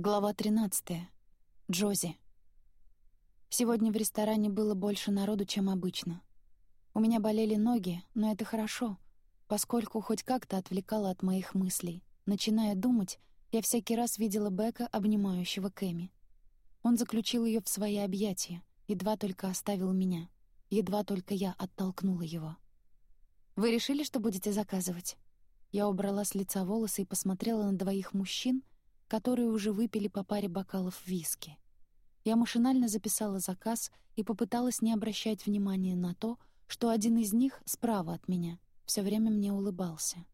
Глава 13. Джози. Сегодня в ресторане было больше народу, чем обычно. У меня болели ноги, но это хорошо, поскольку хоть как-то отвлекало от моих мыслей. Начиная думать, я всякий раз видела Бека, обнимающего Кэми. Он заключил ее в свои объятия, едва только оставил меня. Едва только я оттолкнула его. «Вы решили, что будете заказывать?» Я убрала с лица волосы и посмотрела на двоих мужчин — которые уже выпили по паре бокалов виски. Я машинально записала заказ и попыталась не обращать внимания на то, что один из них справа от меня все время мне улыбался.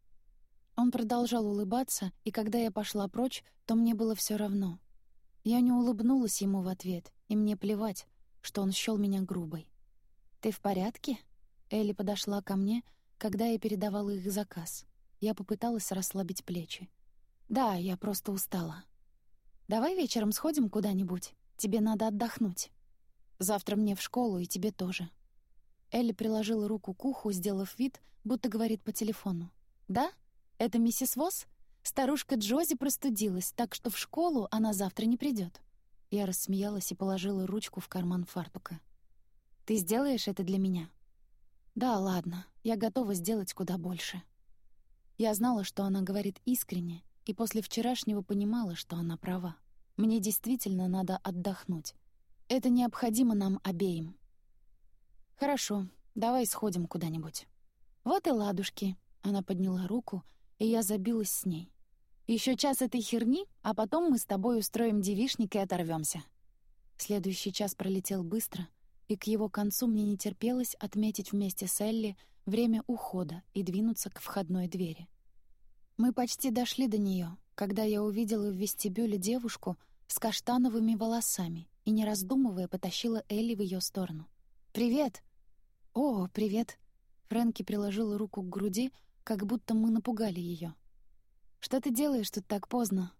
Он продолжал улыбаться, и когда я пошла прочь, то мне было все равно. Я не улыбнулась ему в ответ, и мне плевать, что он счёл меня грубой. «Ты в порядке?» Элли подошла ко мне, когда я передавала их заказ. Я попыталась расслабить плечи. «Да, я просто устала. Давай вечером сходим куда-нибудь. Тебе надо отдохнуть. Завтра мне в школу, и тебе тоже». Элли приложила руку к уху, сделав вид, будто говорит по телефону. «Да? Это миссис Восс? Старушка Джози простудилась, так что в школу она завтра не придет. Я рассмеялась и положила ручку в карман фартука. «Ты сделаешь это для меня?» «Да, ладно, я готова сделать куда больше». Я знала, что она говорит искренне, и после вчерашнего понимала, что она права. Мне действительно надо отдохнуть. Это необходимо нам обеим. «Хорошо, давай сходим куда-нибудь». «Вот и ладушки», — она подняла руку, и я забилась с ней. Еще час этой херни, а потом мы с тобой устроим девишник и оторвемся. Следующий час пролетел быстро, и к его концу мне не терпелось отметить вместе с Элли время ухода и двинуться к входной двери. Мы почти дошли до нее, когда я увидела в вестибюле девушку с каштановыми волосами и, не раздумывая, потащила Элли в ее сторону. «Привет!» «О, привет!» Фрэнки приложила руку к груди, как будто мы напугали ее. «Что ты делаешь тут так поздно?»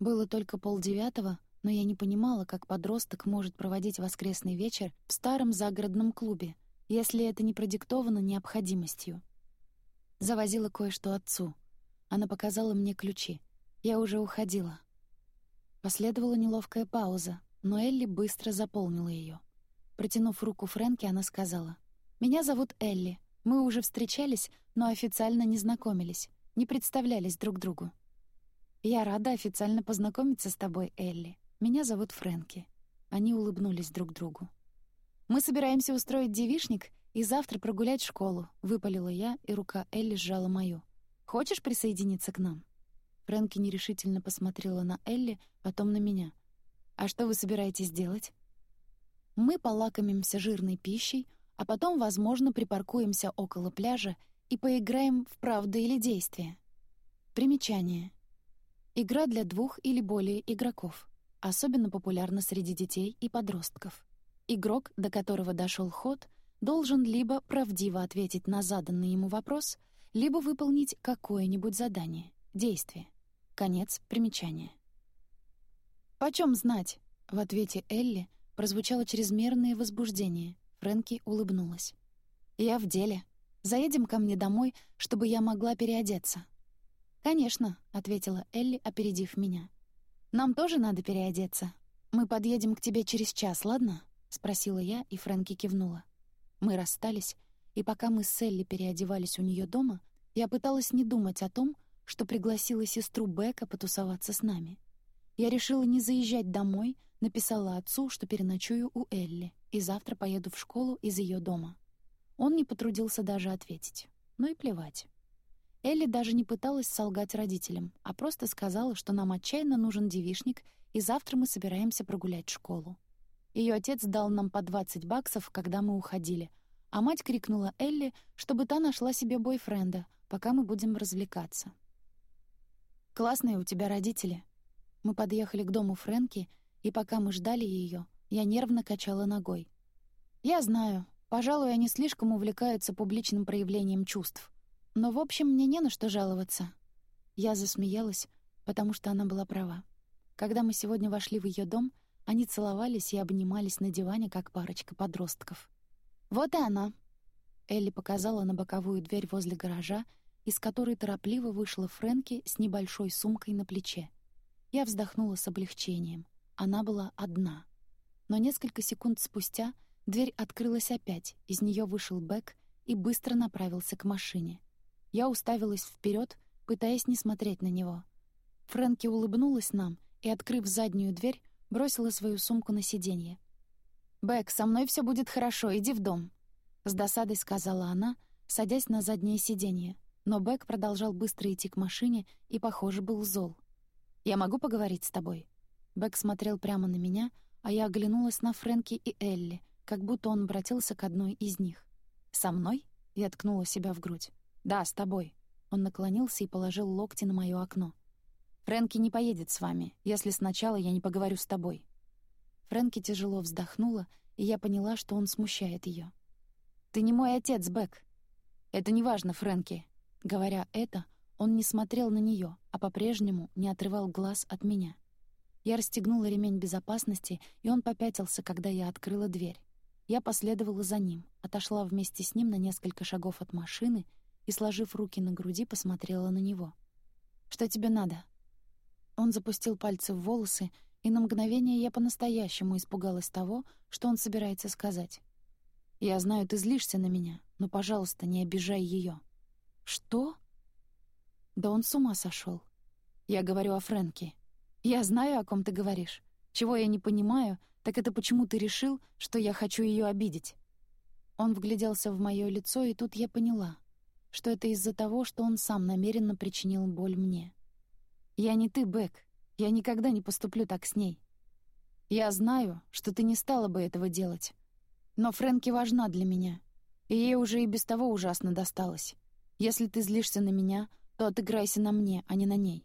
Было только полдевятого, но я не понимала, как подросток может проводить воскресный вечер в старом загородном клубе, если это не продиктовано необходимостью. Завозила кое-что отцу — она показала мне ключи. Я уже уходила. Последовала неловкая пауза, но Элли быстро заполнила ее. Протянув руку Фрэнки, она сказала, «Меня зовут Элли. Мы уже встречались, но официально не знакомились, не представлялись друг другу». «Я рада официально познакомиться с тобой, Элли. Меня зовут Фрэнки». Они улыбнулись друг другу. «Мы собираемся устроить девишник и завтра прогулять школу», — выпалила я, и рука Элли сжала мою. Хочешь присоединиться к нам?» Фрэнки нерешительно посмотрела на Элли, потом на меня. «А что вы собираетесь делать?» «Мы полакомимся жирной пищей, а потом, возможно, припаркуемся около пляжа и поиграем в правду или действие». Примечание. Игра для двух или более игроков. Особенно популярна среди детей и подростков. Игрок, до которого дошел ход, должен либо правдиво ответить на заданный ему вопрос — либо выполнить какое-нибудь задание, действие. Конец примечания. «Почем знать?» — в ответе Элли прозвучало чрезмерное возбуждение. Фрэнки улыбнулась. «Я в деле. Заедем ко мне домой, чтобы я могла переодеться». «Конечно», — ответила Элли, опередив меня. «Нам тоже надо переодеться. Мы подъедем к тебе через час, ладно?» — спросила я, и Фрэнки кивнула. Мы расстались, и пока мы с Элли переодевались у нее дома, я пыталась не думать о том, что пригласила сестру Бека потусоваться с нами. Я решила не заезжать домой, написала отцу, что переночую у Элли, и завтра поеду в школу из ее дома. Он не потрудился даже ответить. Ну и плевать. Элли даже не пыталась солгать родителям, а просто сказала, что нам отчаянно нужен девишник, и завтра мы собираемся прогулять школу. Ее отец дал нам по 20 баксов, когда мы уходили — а мать крикнула Элли, чтобы та нашла себе бойфренда, пока мы будем развлекаться. «Классные у тебя родители». Мы подъехали к дому Фрэнки, и пока мы ждали ее, я нервно качала ногой. «Я знаю, пожалуй, они слишком увлекаются публичным проявлением чувств. Но, в общем, мне не на что жаловаться». Я засмеялась, потому что она была права. Когда мы сегодня вошли в ее дом, они целовались и обнимались на диване, как парочка подростков. «Вот и она!» Элли показала на боковую дверь возле гаража, из которой торопливо вышла Фрэнки с небольшой сумкой на плече. Я вздохнула с облегчением. Она была одна. Но несколько секунд спустя дверь открылась опять, из нее вышел Бэк и быстро направился к машине. Я уставилась вперед, пытаясь не смотреть на него. Фрэнки улыбнулась нам и, открыв заднюю дверь, бросила свою сумку на сиденье. «Бэк, со мной все будет хорошо, иди в дом», — с досадой сказала она, садясь на заднее сиденье. Но Бэк продолжал быстро идти к машине и, похоже, был зол. «Я могу поговорить с тобой?» Бэк смотрел прямо на меня, а я оглянулась на Фрэнки и Элли, как будто он обратился к одной из них. «Со мной?» — я ткнула себя в грудь. «Да, с тобой». Он наклонился и положил локти на моё окно. «Фрэнки не поедет с вами, если сначала я не поговорю с тобой». Фрэнки тяжело вздохнула, и я поняла, что он смущает её. «Ты не мой отец, Бэк». «Это не важно, Фрэнки». Говоря это, он не смотрел на неё, а по-прежнему не отрывал глаз от меня. Я расстегнула ремень безопасности, и он попятился, когда я открыла дверь. Я последовала за ним, отошла вместе с ним на несколько шагов от машины и, сложив руки на груди, посмотрела на него. «Что тебе надо?» Он запустил пальцы в волосы, и на мгновение я по-настоящему испугалась того, что он собирается сказать. «Я знаю, ты злишься на меня, но, пожалуйста, не обижай ее. «Что?» «Да он с ума сошел. Я говорю о Фрэнке. Я знаю, о ком ты говоришь. Чего я не понимаю, так это почему ты решил, что я хочу ее обидеть?» Он вгляделся в мое лицо, и тут я поняла, что это из-за того, что он сам намеренно причинил боль мне. «Я не ты, Бэк. Я никогда не поступлю так с ней. Я знаю, что ты не стала бы этого делать. Но Фрэнки важна для меня, и ей уже и без того ужасно досталось. Если ты злишься на меня, то отыграйся на мне, а не на ней».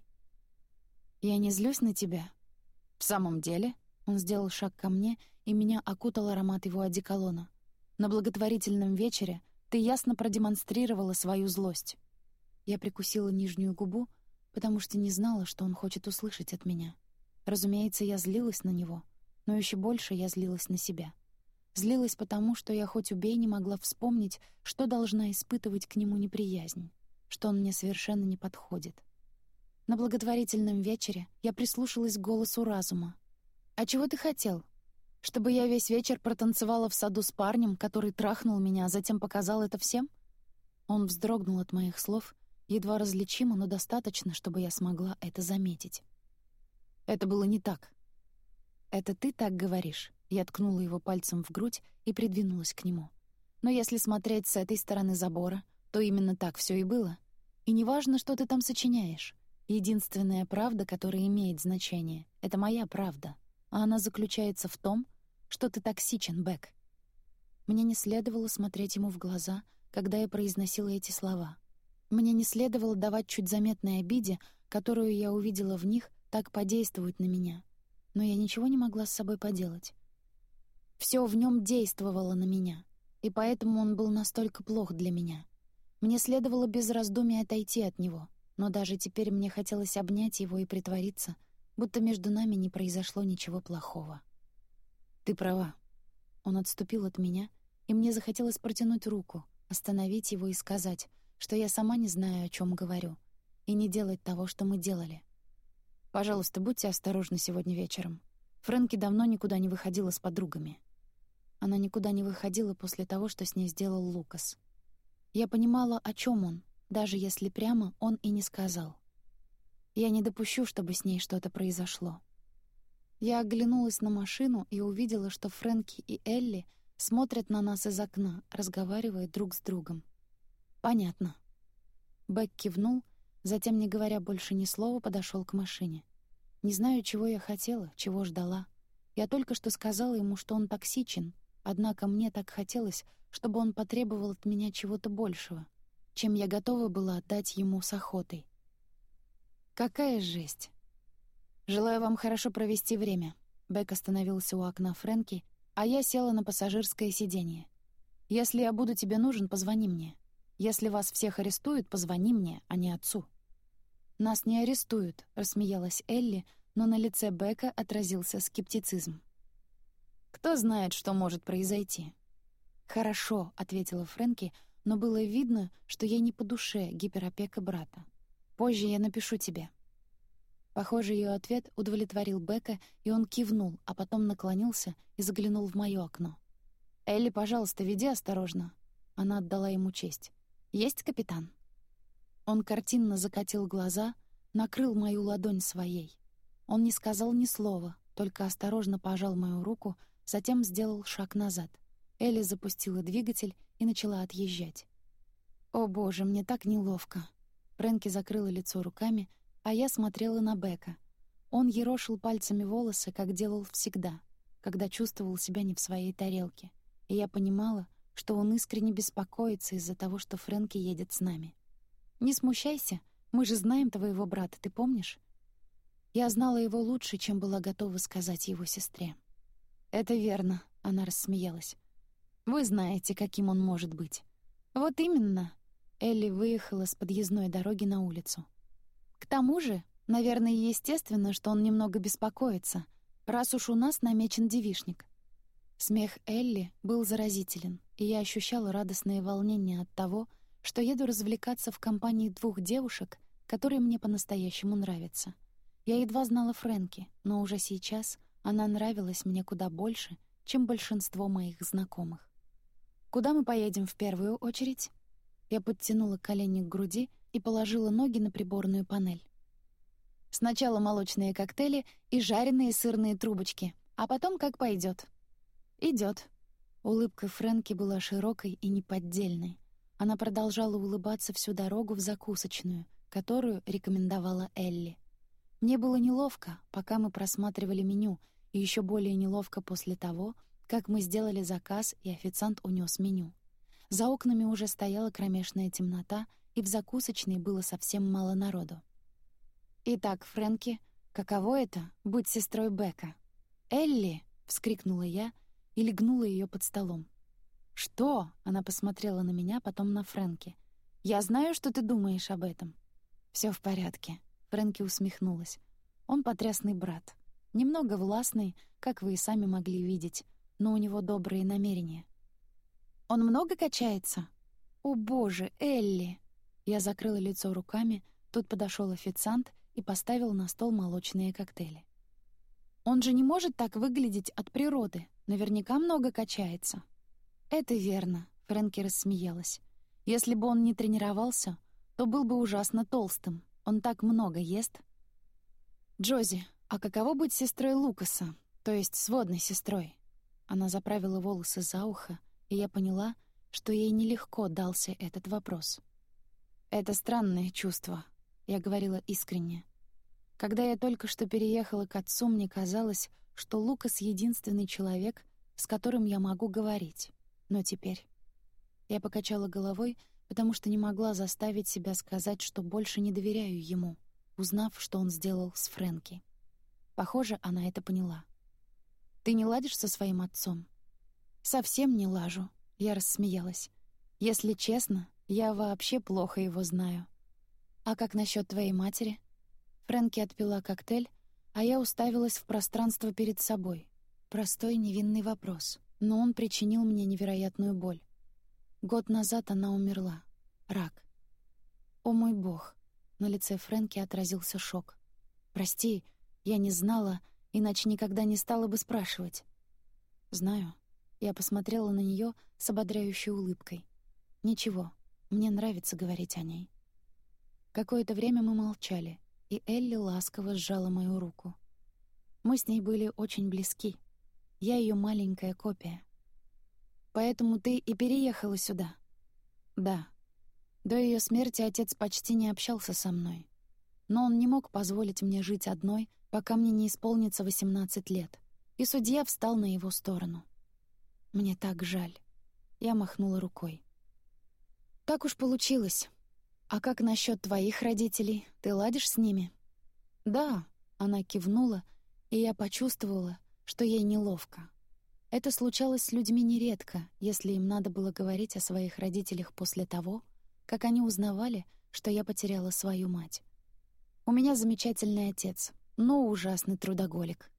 «Я не злюсь на тебя?» «В самом деле?» Он сделал шаг ко мне, и меня окутал аромат его одеколона. «На благотворительном вечере ты ясно продемонстрировала свою злость». Я прикусила нижнюю губу, потому что не знала, что он хочет услышать от меня. Разумеется, я злилась на него, но еще больше я злилась на себя. Злилась потому, что я хоть убей не могла вспомнить, что должна испытывать к нему неприязнь, что он мне совершенно не подходит. На благотворительном вечере я прислушалась к голосу разума. «А чего ты хотел? Чтобы я весь вечер протанцевала в саду с парнем, который трахнул меня, а затем показал это всем?» Он вздрогнул от моих слов — едва различимо, но достаточно, чтобы я смогла это заметить. Это было не так. «Это ты так говоришь?» Я ткнула его пальцем в грудь и придвинулась к нему. «Но если смотреть с этой стороны забора, то именно так все и было. И неважно, что ты там сочиняешь. Единственная правда, которая имеет значение, — это моя правда. А она заключается в том, что ты токсичен, Бэк». Мне не следовало смотреть ему в глаза, когда я произносила эти слова — мне не следовало давать чуть заметной обиде, которую я увидела в них, так подействовать на меня. Но я ничего не могла с собой поделать. Все в нем действовало на меня, и поэтому он был настолько плох для меня. Мне следовало без раздумий отойти от него, но даже теперь мне хотелось обнять его и притвориться, будто между нами не произошло ничего плохого. «Ты права». Он отступил от меня, и мне захотелось протянуть руку, остановить его и сказать — что я сама не знаю, о чем говорю, и не делать того, что мы делали. Пожалуйста, будьте осторожны сегодня вечером. Фрэнки давно никуда не выходила с подругами. Она никуда не выходила после того, что с ней сделал Лукас. Я понимала, о чем он, даже если прямо он и не сказал. Я не допущу, чтобы с ней что-то произошло. Я оглянулась на машину и увидела, что Фрэнки и Элли смотрят на нас из окна, разговаривая друг с другом. «Понятно». Бэк кивнул, затем, не говоря больше ни слова, подошел к машине. Не знаю, чего я хотела, чего ждала. Я только что сказала ему, что он токсичен, однако мне так хотелось, чтобы он потребовал от меня чего-то большего, чем я готова была отдать ему с охотой. Какая жесть! Желаю вам хорошо провести время. Бэк остановился у окна Фрэнки, а я села на пассажирское сиденье. Если я буду тебе нужен, позвони мне. Если вас всех арестуют, позвони мне, а не отцу». «Нас не арестуют», — рассмеялась Элли, но на лице Бека отразился скептицизм. «Кто знает, что может произойти?» «Хорошо», — ответила Фрэнки, но было видно, что ей не по душе гиперопека брата. «Позже я напишу тебе». Похоже, ее ответ удовлетворил Бека, и он кивнул, а потом наклонился и заглянул в моё окно. «Элли, пожалуйста, веди осторожно». Она отдала ему честь. «Есть капитан?» Он картинно закатил глаза, накрыл мою ладонь своей. Он не сказал ни слова, только осторожно пожал мою руку, затем сделал шаг назад. Элли запустила двигатель и начала отъезжать. «О боже, мне так неловко!» Фрэнки закрыла лицо руками, а я смотрела на Бека. Он ерошил пальцами волосы, как делал всегда, когда чувствовал себя не в своей тарелке. И я понимала, что он искренне беспокоится из-за того, что Фрэнки едет с нами. «Не смущайся, мы же знаем твоего брата, ты помнишь?» Я знала его лучше, чем была готова сказать его сестре. «Это верно», — она рассмеялась. «Вы знаете, каким он может быть». «Вот именно». Элли выехала с подъездной дороги на улицу. К тому же, наверное, естественно, что он немного беспокоится, раз уж у нас намечен девишник. Смех Элли был заразителен, и я ощущала радостное волнение от того, что еду развлекаться в компании двух девушек, которые мне по-настоящему нравятся. Я едва знала Фрэнки, но уже сейчас она нравилась мне куда больше, чем большинство моих знакомых. «Куда мы поедем в первую очередь?» Я подтянула колени к груди и положила ноги на приборную панель. Сначала молочные коктейли и жареные сырные трубочки, а потом как пойдет. Идет. Улыбка Фрэнки была широкой и неподдельной. Она продолжала улыбаться всю дорогу в закусочную, которую рекомендовала Элли. Мне было неловко, пока мы просматривали меню, и еще более неловко после того, как мы сделали заказ, и официант унес меню. За окнами уже стояла кромешная темнота, и в закусочной было совсем мало народу. «Итак, Фрэнки, каково это — быть сестрой Бека?» «Элли!» — вскрикнула я и легнула ее под столом. «Что?» — она посмотрела на меня, потом на Фрэнки. «Я знаю, что ты думаешь об этом». Все в порядке», — Фрэнки усмехнулась. «Он потрясный брат. Немного властный, как вы и сами могли видеть, но у него добрые намерения». «Он много качается?» «О, боже, Элли!» Я закрыла лицо руками, тут подошел официант и поставил на стол молочные коктейли. «Он же не может так выглядеть от природы, наверняка много качается». «Это верно», — Фрэнки рассмеялась. «Если бы он не тренировался, то был бы ужасно толстым. Он так много ест». «Джози, а каково быть сестрой Лукаса, то есть сводной сестрой?» Она заправила волосы за ухо, и я поняла, что ей нелегко дался этот вопрос. Это странное чувство, я говорила искренне. Когда я только что переехала к отцу, мне казалось, что Лукас — единственный человек, с которым я могу говорить. Но теперь... Я покачала головой, потому что не могла заставить себя сказать, что больше не доверяю ему, узнав, что он сделал с Фрэнки. Похоже, она это поняла. «Ты не ладишь со своим отцом?» «Совсем не лажу», — я рассмеялась. «Если честно, я вообще плохо его знаю. А как насчет твоей матери? Фрэнки отпила коктейль, а я уставилась в пространство перед собой. Простой невинный вопрос, но он причинил мне невероятную боль. Год назад она умерла. Рак. О мой бог! На лице Фрэнки отразился шок. Прости, я не знала, иначе никогда не стала бы спрашивать. Знаю. Я посмотрела на нее с ободряющей улыбкой. Ничего, мне нравится говорить о ней. Какое-то время мы молчали, и Элли ласково сжала мою руку. Мы с ней были очень близки. Я ее маленькая копия. Поэтому ты и переехала сюда. Да. До ее смерти отец почти не общался со мной. Но он не мог позволить мне жить одной, пока мне не исполнится 18 лет. И судья встал на его сторону. Мне так жаль. Я махнула рукой. Так уж получилось. А как насчет твоих родителей? Ты ладишь с ними? Да, она кивнула, и я почувствовала, что ей неловко. Это случалось с людьми нередко, если им надо было говорить о своих родителях после того, как они узнавали, что я потеряла свою мать. У меня замечательный отец, но ужасный трудоголик.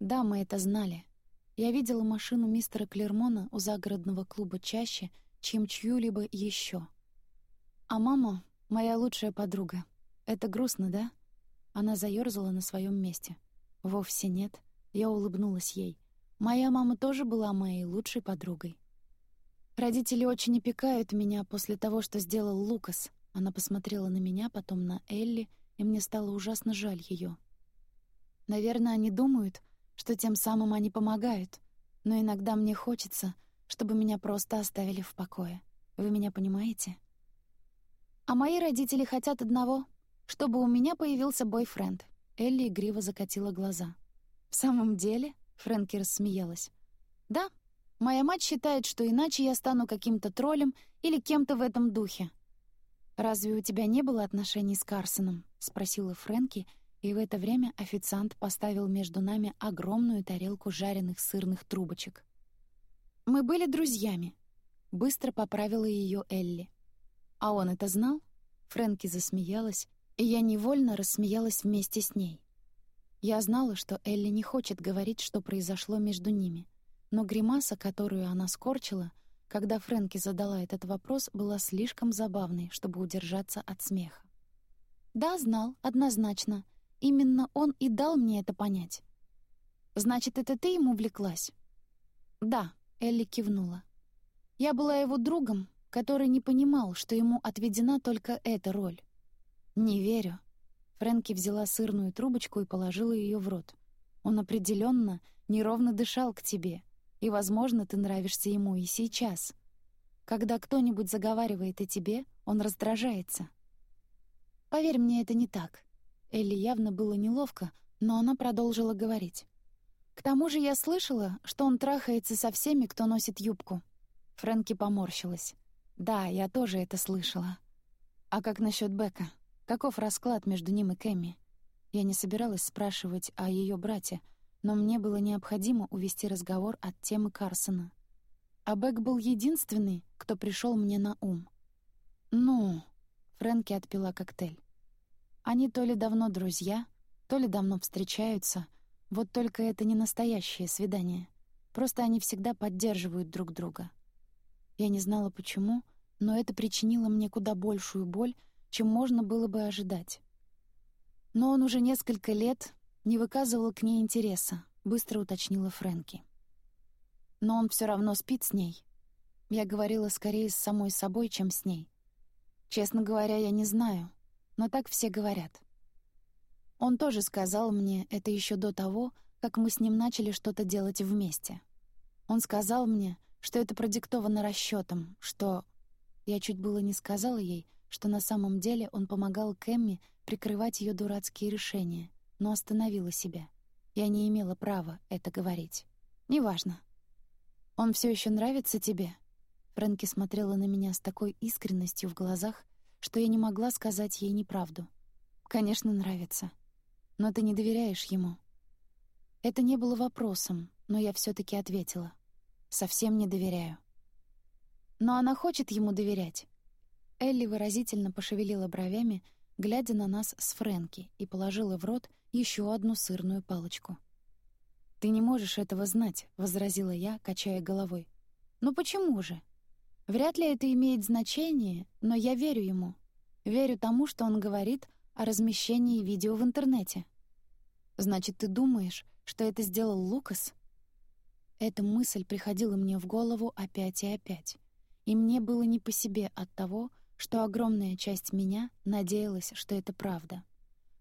Да, мы это знали. Я видела машину мистера Клермона у загородного клуба чаще, чем чью-либо еще. А мама — моя лучшая подруга. Это грустно, да? Она заёрзала на своем месте. «Вовсе нет». Я улыбнулась ей. «Моя мама тоже была моей лучшей подругой». «Родители очень опекают меня после того, что сделал Лукас». Она посмотрела на меня, потом на Элли, и мне стало ужасно жаль ее. Наверное, они думают, что тем самым они помогают, но иногда мне хочется, чтобы меня просто оставили в покое. Вы меня понимаете? А мои родители хотят одного, чтобы у меня появился бойфренд. Элли игриво закатила глаза. В самом деле, Фрэнки рассмеялась. Да, моя мать считает, что иначе я стану каким-то троллем или кем-то в этом духе. Разве у тебя не было отношений с Карсоном? спросила Фрэнки, и в это время официант поставил между нами огромную тарелку жареных сырных трубочек. Мы были друзьями. Быстро поправила ее Элли. А он это знал? Фрэнки засмеялась, и я невольно рассмеялась вместе с ней. Я знала, что Элли не хочет говорить, что произошло между ними, но гримаса, которую она скорчила, когда Фрэнки задала этот вопрос, была слишком забавной, чтобы удержаться от смеха. «Да, знал, однозначно. Именно он и дал мне это понять». «Значит, это ты ему влеклась?» «Да», Элли кивнула. «Я была его другом, который не понимал, что ему отведена только эта роль. Не верю». Фрэнки взяла сырную трубочку и положила ее в рот. «Он определенно неровно дышал к тебе, и, возможно, ты нравишься ему и сейчас. Когда кто-нибудь заговаривает о тебе, он раздражается». «Поверь мне, это не так». Элли явно было неловко, но она продолжила говорить. К тому же я слышала, что он трахается со всеми, кто носит юбку. Фрэнки поморщилась. Да, я тоже это слышала. А как насчет Бека? Каков расклад между ним и Кэмми? Я не собиралась спрашивать о ее брате, но мне было необходимо увести разговор от темы Карсона. А Бек был единственный, кто пришел мне на ум. «Ну...» — Фрэнки отпила коктейль. «Они то ли давно друзья, то ли давно встречаются, вот только это не настоящее свидание. Просто они всегда поддерживают друг друга. Я не знала почему, но это причинило мне куда большую боль, чем можно было бы ожидать. Но он уже несколько лет не выказывал к ней интереса, быстро уточнила Фрэнки. Но он все равно спит с ней. Я говорила скорее с самой собой, чем с ней. Честно говоря, я не знаю, но так все говорят. Он тоже сказал мне это еще до того, как мы с ним начали что-то делать вместе. Он сказал мне, что это продиктовано расчетом, что... Я чуть было не сказала ей, что на самом деле он помогал Кэмми прикрывать ее дурацкие решения, но остановила себя. Я не имела права это говорить. Неважно. «Он все еще нравится тебе?» Фрэнки смотрела на меня с такой искренностью в глазах, что я не могла сказать ей неправду. «Конечно, нравится но ты не доверяешь ему». Это не было вопросом, но я все таки ответила. «Совсем не доверяю». Но она хочет ему доверять. Элли выразительно пошевелила бровями, глядя на нас с Фрэнки, и положила в рот еще одну сырную палочку. «Ты не можешь этого знать», — возразила я, качая головой. «Ну почему же? Вряд ли это имеет значение, но я верю ему. Верю тому, что он говорит, о размещении видео в интернете. Значит, ты думаешь, что это сделал Лукас? Эта мысль приходила мне в голову опять и опять. И мне было не по себе от того, что огромная часть меня надеялась, что это правда.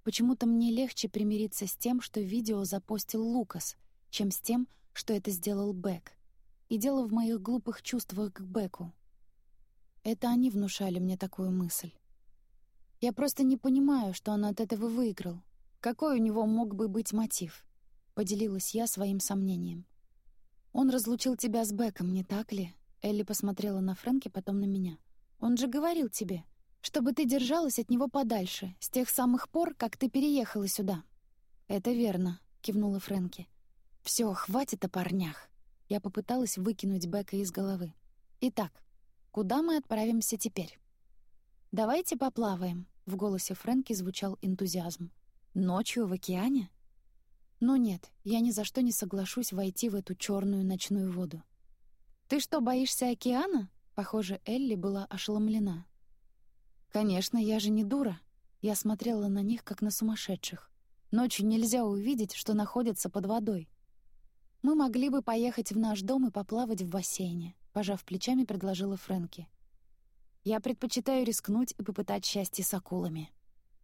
Почему-то мне легче примириться с тем, что видео запостил Лукас, чем с тем, что это сделал Бэк. И дело в моих глупых чувствах к Бэку. Это они внушали мне такую мысль. Я просто не понимаю, что он от этого выиграл. Какой у него мог бы быть мотив? Поделилась я своим сомнением. Он разлучил тебя с Беком, не так ли? Элли посмотрела на Фрэнки, потом на меня. Он же говорил тебе, чтобы ты держалась от него подальше, с тех самых пор, как ты переехала сюда. Это верно, кивнула Фрэнки. Все, хватит о парнях. Я попыталась выкинуть Бека из головы. Итак, куда мы отправимся теперь? Давайте поплаваем. В голосе Фрэнки звучал энтузиазм. «Ночью в океане?» «Ну нет, я ни за что не соглашусь войти в эту черную ночную воду». «Ты что, боишься океана?» Похоже, Элли была ошеломлена. «Конечно, я же не дура. Я смотрела на них, как на сумасшедших. Ночью нельзя увидеть, что находится под водой. «Мы могли бы поехать в наш дом и поплавать в бассейне», — пожав плечами, предложила Фрэнки. «Я предпочитаю рискнуть и попытать счастье с акулами».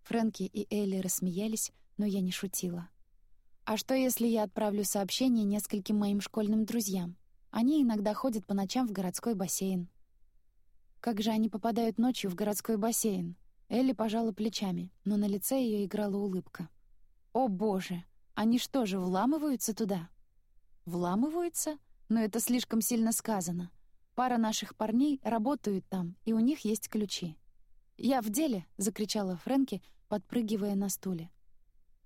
Фрэнки и Элли рассмеялись, но я не шутила. «А что, если я отправлю сообщение нескольким моим школьным друзьям? Они иногда ходят по ночам в городской бассейн». «Как же они попадают ночью в городской бассейн?» Элли пожала плечами, но на лице ее играла улыбка. «О, боже! Они что же, вламываются туда?» «Вламываются? Но это слишком сильно сказано. Пара наших парней работают там, и у них есть ключи». «Я в деле!» — закричала Фрэнки, подпрыгивая на стуле.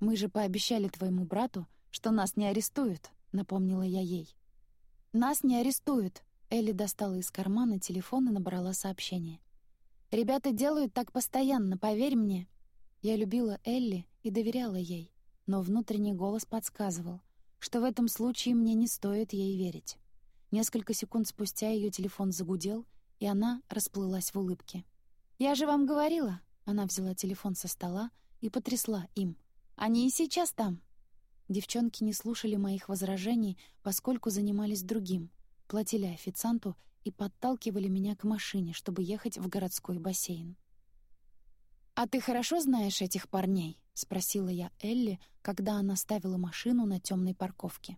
«Мы же пообещали твоему брату, что нас не арестуют», — напомнила я ей. «Нас не арестуют», — Элли достала из кармана телефон и набрала сообщение. «Ребята делают так постоянно, поверь мне». Я любила Элли и доверяла ей но внутренний голос подсказывал, что в этом случае мне не стоит ей верить. Несколько секунд спустя ее телефон загудел, и она расплылась в улыбке. «Я же вам говорила!» Она взяла телефон со стола и потрясла им. «Они и сейчас там!» Девчонки не слушали моих возражений, поскольку занимались другим, платили официанту и подталкивали меня к машине, чтобы ехать в городской бассейн. «А ты хорошо знаешь этих парней?» — спросила я Элли, когда она ставила машину на темной парковке.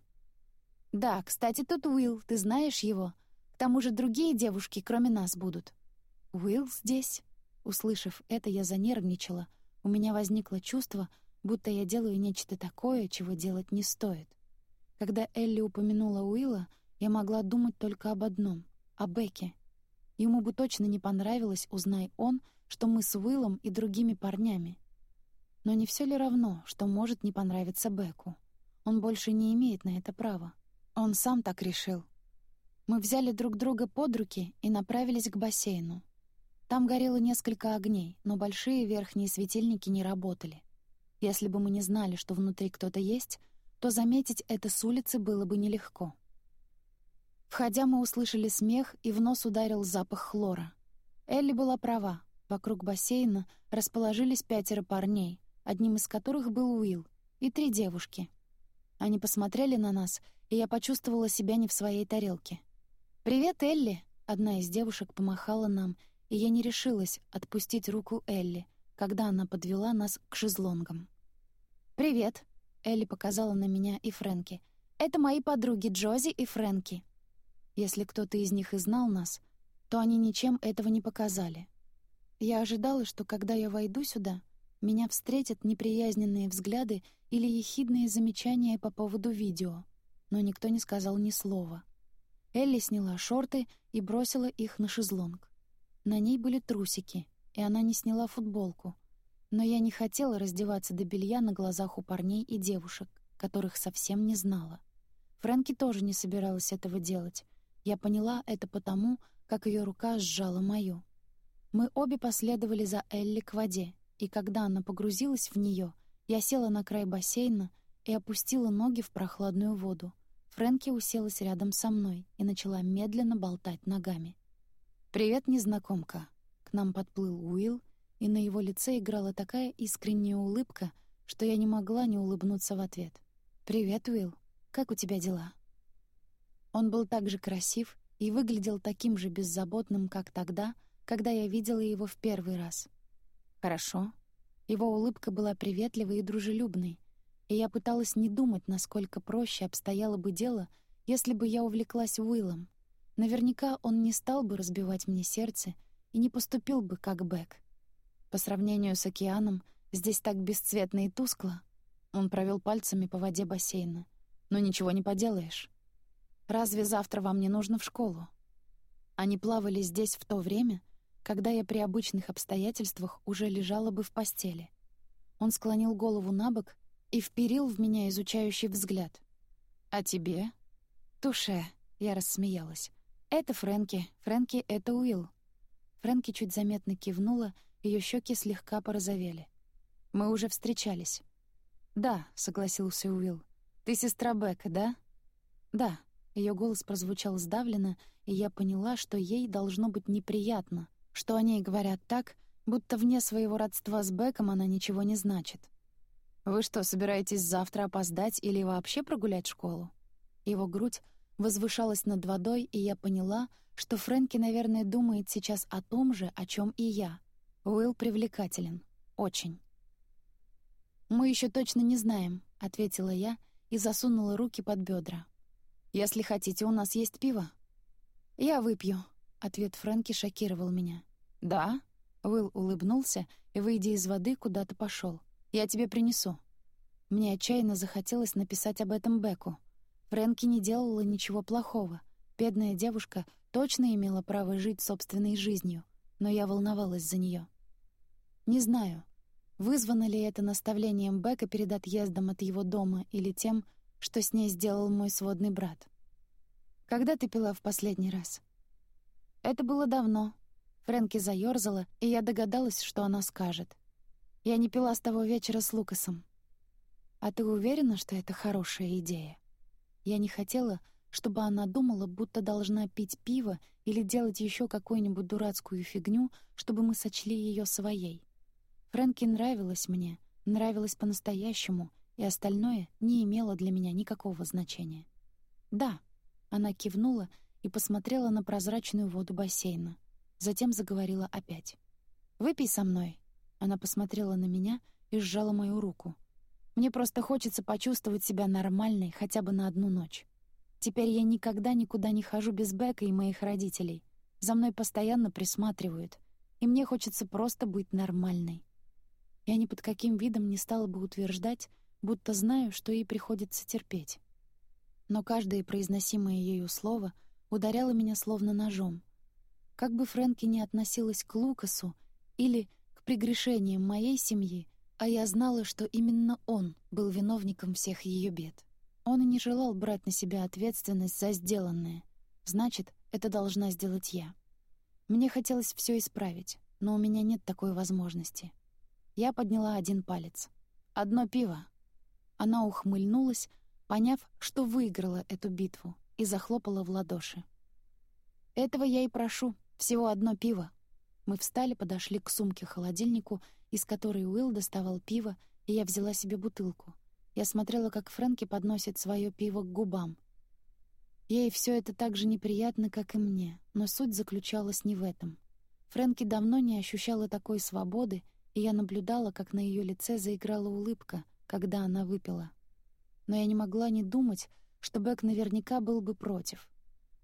«Да, кстати, тут Уилл, ты знаешь его? К тому же другие девушки, кроме нас, будут». «Уилл здесь?» Услышав это, я занервничала. У меня возникло чувство, будто я делаю нечто такое, чего делать не стоит. Когда Элли упомянула Уилла, я могла думать только об одном — о Бекке. Ему бы точно не понравилось, узнай он, что мы с Уиллом и другими парнями. Но не все ли равно, что может не понравиться Беку? Он больше не имеет на это права. Он сам так решил. Мы взяли друг друга под руки и направились к бассейну. Там горело несколько огней, но большие верхние светильники не работали. Если бы мы не знали, что внутри кто-то есть, то заметить это с улицы было бы нелегко. Входя, мы услышали смех, и в нос ударил запах хлора. Элли была права. Вокруг бассейна расположились пятеро парней, одним из которых был Уилл, и три девушки. Они посмотрели на нас, и я почувствовала себя не в своей тарелке. «Привет, Элли!» — одна из девушек помахала нам, и я не решилась отпустить руку Элли, когда она подвела нас к шезлонгам. «Привет!» — Элли показала на меня и Фрэнки. «Это мои подруги Джози и Фрэнки». Если кто-то из них и знал нас, то они ничем этого не показали. Я ожидала, что когда я войду сюда — меня встретят неприязненные взгляды или ехидные замечания по поводу видео, но никто не сказал ни слова. Элли сняла шорты и бросила их на шезлонг. На ней были трусики, и она не сняла футболку. Но я не хотела раздеваться до белья на глазах у парней и девушек, которых совсем не знала. Фрэнки тоже не собиралась этого делать. Я поняла это потому, как ее рука сжала мою. Мы обе последовали за Элли к воде, и когда она погрузилась в нее, я села на край бассейна и опустила ноги в прохладную воду. Фрэнки уселась рядом со мной и начала медленно болтать ногами. «Привет, незнакомка!» К нам подплыл Уилл, и на его лице играла такая искренняя улыбка, что я не могла не улыбнуться в ответ. «Привет, Уилл. Как у тебя дела?» Он был так же красив и выглядел таким же беззаботным, как тогда, когда я видела его в первый раз. Хорошо. Его улыбка была приветливой и дружелюбной, и я пыталась не думать, насколько проще обстояло бы дело, если бы я увлеклась Уиллом. Наверняка он не стал бы разбивать мне сердце и не поступил бы как Бэк. По сравнению с океаном, здесь так бесцветно и тускло. Он провел пальцами по воде бассейна. Но ничего не поделаешь. Разве завтра вам не нужно в школу? Они плавали здесь в то время, когда я при обычных обстоятельствах уже лежала бы в постели. Он склонил голову на бок и вперил в меня изучающий взгляд. «А тебе?» «Туше», — я рассмеялась. «Это Фрэнки, Фрэнки — это Уилл». Фрэнки чуть заметно кивнула, ее щеки слегка порозовели. «Мы уже встречались». «Да», — согласился Уилл. «Ты сестра Бека, да?» «Да». Ее голос прозвучал сдавленно, и я поняла, что ей должно быть неприятно, что о ней говорят так, Будто вне своего родства с Беком она ничего не значит. «Вы что, собираетесь завтра опоздать или вообще прогулять школу?» Его грудь возвышалась над водой, и я поняла, что Фрэнки, наверное, думает сейчас о том же, о чем и я. Уилл привлекателен. Очень. «Мы еще точно не знаем», — ответила я и засунула руки под бедра. «Если хотите, у нас есть пиво». «Я выпью», — ответ Фрэнки шокировал меня. «Да?» — Уилл улыбнулся и, выйдя из воды, куда-то пошел. Я тебе принесу». Мне отчаянно захотелось написать об этом Беку. Фрэнки не делала ничего плохого. Бедная девушка точно имела право жить собственной жизнью, но я волновалась за нее. Не знаю, вызвано ли это наставлением Бека перед отъездом от его дома или тем, что с ней сделал мой сводный брат. «Когда ты пила в последний раз?» «Это было давно». Фрэнки заёрзала, и я догадалась, что она скажет — я не пила с того вечера с Лукасом. А ты уверена, что это хорошая идея? Я не хотела, чтобы она думала, будто должна пить пиво или делать еще какую-нибудь дурацкую фигню, чтобы мы сочли ее своей. Фрэнки нравилась мне, нравилась по-настоящему, и остальное не имело для меня никакого значения. «Да», — она кивнула и посмотрела на прозрачную воду бассейна. Затем заговорила опять. «Выпей со мной, она посмотрела на меня и сжала мою руку. «Мне просто хочется почувствовать себя нормальной хотя бы на одну ночь. Теперь я никогда никуда не хожу без Бека и моих родителей. За мной постоянно присматривают, и мне хочется просто быть нормальной. Я ни под каким видом не стала бы утверждать, будто знаю, что ей приходится терпеть. Но каждое произносимое ею слово ударяло меня словно ножом. Как бы Фрэнки ни относилась к Лукасу или прегрешением моей семьи, а я знала, что именно он был виновником всех ее бед. Он и не желал брать на себя ответственность за сделанное. Значит, это должна сделать я. Мне хотелось все исправить, но у меня нет такой возможности. Я подняла один палец. «Одно пиво». Она ухмыльнулась, поняв, что выиграла эту битву, и захлопала в ладоши. «Этого я и прошу. Всего одно пиво. Мы встали, подошли к сумке-холодильнику, из которой Уилл доставал пиво, и я взяла себе бутылку. Я смотрела, как Фрэнки подносит свое пиво к губам. Ей все это так же неприятно, как и мне, но суть заключалась не в этом. Фрэнки давно не ощущала такой свободы, и я наблюдала, как на ее лице заиграла улыбка, когда она выпила. Но я не могла не думать, что Бэк наверняка был бы против.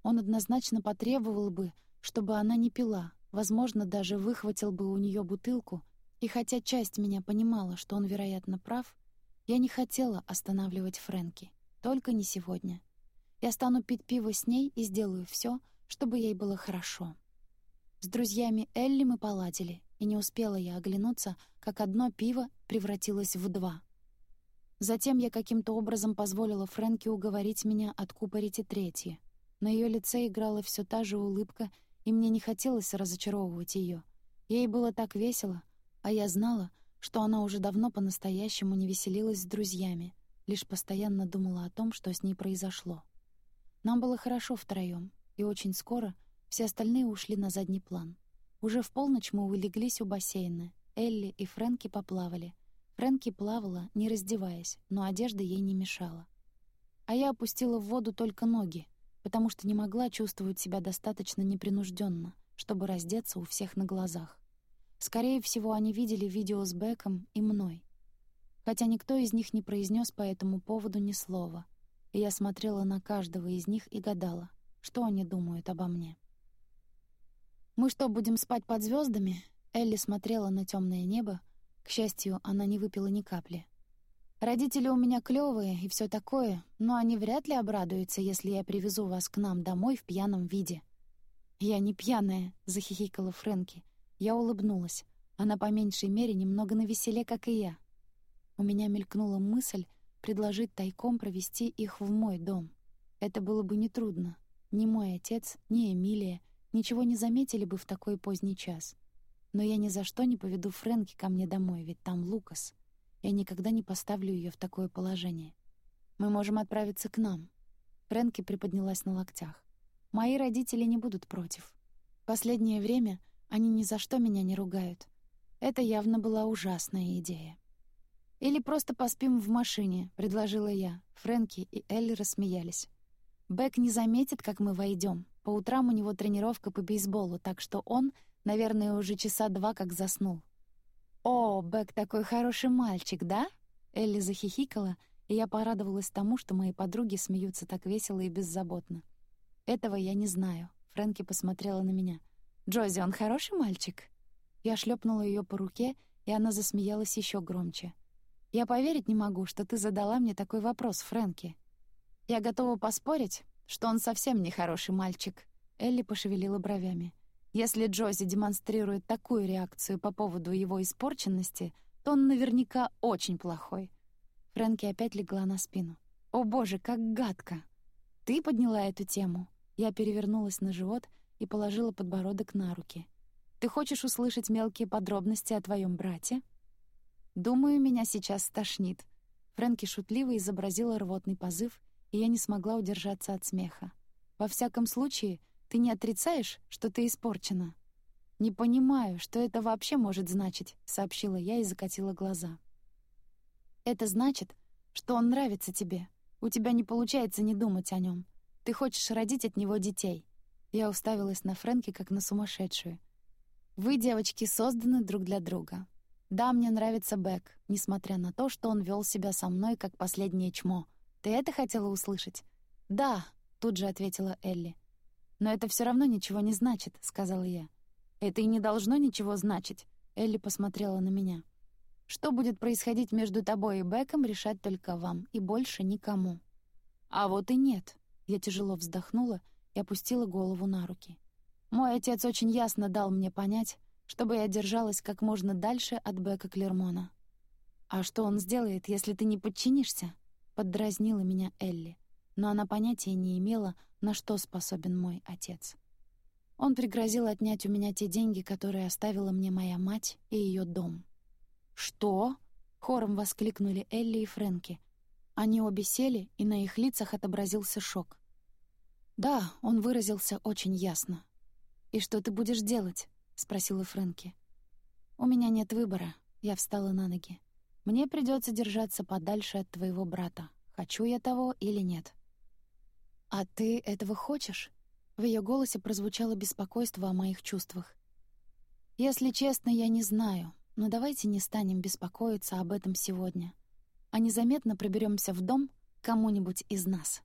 Он однозначно потребовал бы, чтобы она не пила, возможно, даже выхватил бы у нее бутылку, и хотя часть меня понимала, что он, вероятно, прав, я не хотела останавливать Фрэнки. Только не сегодня. Я стану пить пиво с ней и сделаю все, чтобы ей было хорошо. С друзьями Элли мы поладили, и не успела я оглянуться, как одно пиво превратилось в два. Затем я каким-то образом позволила Фрэнки уговорить меня откупорить и третье. На ее лице играла все та же улыбка — и мне не хотелось разочаровывать ее. Ей было так весело, а я знала, что она уже давно по-настоящему не веселилась с друзьями, лишь постоянно думала о том, что с ней произошло. Нам было хорошо втроем, и очень скоро все остальные ушли на задний план. Уже в полночь мы улеглись у бассейна. Элли и Фрэнки поплавали. Фрэнки плавала, не раздеваясь, но одежда ей не мешала. А я опустила в воду только ноги, потому что не могла чувствовать себя достаточно непринужденно, чтобы раздеться у всех на глазах. Скорее всего, они видели видео с Беком и мной. Хотя никто из них не произнес по этому поводу ни слова, и я смотрела на каждого из них и гадала, что они думают обо мне. «Мы что, будем спать под звездами? Элли смотрела на темное небо. К счастью, она не выпила ни капли. Родители у меня клёвые и всё такое, но они вряд ли обрадуются, если я привезу вас к нам домой в пьяном виде». «Я не пьяная», — захихикала Фрэнки. Я улыбнулась. Она по меньшей мере немного навеселе, как и я. У меня мелькнула мысль предложить тайком провести их в мой дом. Это было бы нетрудно. Ни мой отец, ни Эмилия ничего не заметили бы в такой поздний час. Но я ни за что не поведу Фрэнки ко мне домой, ведь там Лукас. Я никогда не поставлю ее в такое положение. Мы можем отправиться к нам. Фрэнки приподнялась на локтях. Мои родители не будут против. Последнее время они ни за что меня не ругают. Это явно была ужасная идея. «Или просто поспим в машине», — предложила я. Фрэнки и Элли рассмеялись. «Бэк не заметит, как мы войдем. По утрам у него тренировка по бейсболу, так что он, наверное, уже часа два как заснул». «О, Бэк такой хороший мальчик, да?» Элли захихикала, и я порадовалась тому, что мои подруги смеются так весело и беззаботно. «Этого я не знаю», — Фрэнки посмотрела на меня. «Джози, он хороший мальчик?» Я шлепнула ее по руке, и она засмеялась еще громче. «Я поверить не могу, что ты задала мне такой вопрос, Фрэнки. Я готова поспорить, что он совсем не хороший мальчик». Элли пошевелила бровями. «Если Джози демонстрирует такую реакцию по поводу его испорченности, то он наверняка очень плохой». Фрэнки опять легла на спину. «О боже, как гадко!» «Ты подняла эту тему?» Я перевернулась на живот и положила подбородок на руки. «Ты хочешь услышать мелкие подробности о твоем брате?» Думаю, меня сейчас стошнит. Фрэнки шутливо изобразила рвотный позыв, и я не смогла удержаться от смеха. Во всяком случае, ты не отрицаешь, что ты испорчена. Не понимаю, что это вообще может значить, сообщила я и закатила глаза. Это значит, что он нравится тебе. У тебя не получается не думать о нем. Ты хочешь родить от него детей. Я уставилась на Фрэнки как на сумасшедшую. Вы, девочки, созданы друг для друга. Да, мне нравится Бэк, несмотря на то, что он вел себя со мной как последнее чмо. Ты это хотела услышать? Да, тут же ответила Элли. Но это все равно ничего не значит, сказала я. Это и не должно ничего значить. Элли посмотрела на меня. Что будет происходить между тобой и Бэком, решать только вам, и больше никому. А вот и нет. Я тяжело вздохнула и опустила голову на руки. Мой отец очень ясно дал мне понять, чтобы я держалась как можно дальше от Бека Клермона. «А что он сделает, если ты не подчинишься?» — поддразнила меня Элли, но она понятия не имела, на что способен мой отец. Он пригрозил отнять у меня те деньги, которые оставила мне моя мать и ее дом. «Что?» — хором воскликнули Элли и Фрэнки. Они обе сели, и на их лицах отобразился шок. «Да, он выразился очень ясно. И что ты будешь делать?» спросила Фрэнки. «У меня нет выбора», — я встала на ноги. «Мне придется держаться подальше от твоего брата, хочу я того или нет». «А ты этого хочешь?» В ее голосе прозвучало беспокойство о моих чувствах. «Если честно, я не знаю, но давайте не станем беспокоиться об этом сегодня, а незаметно проберемся в дом кому-нибудь из нас».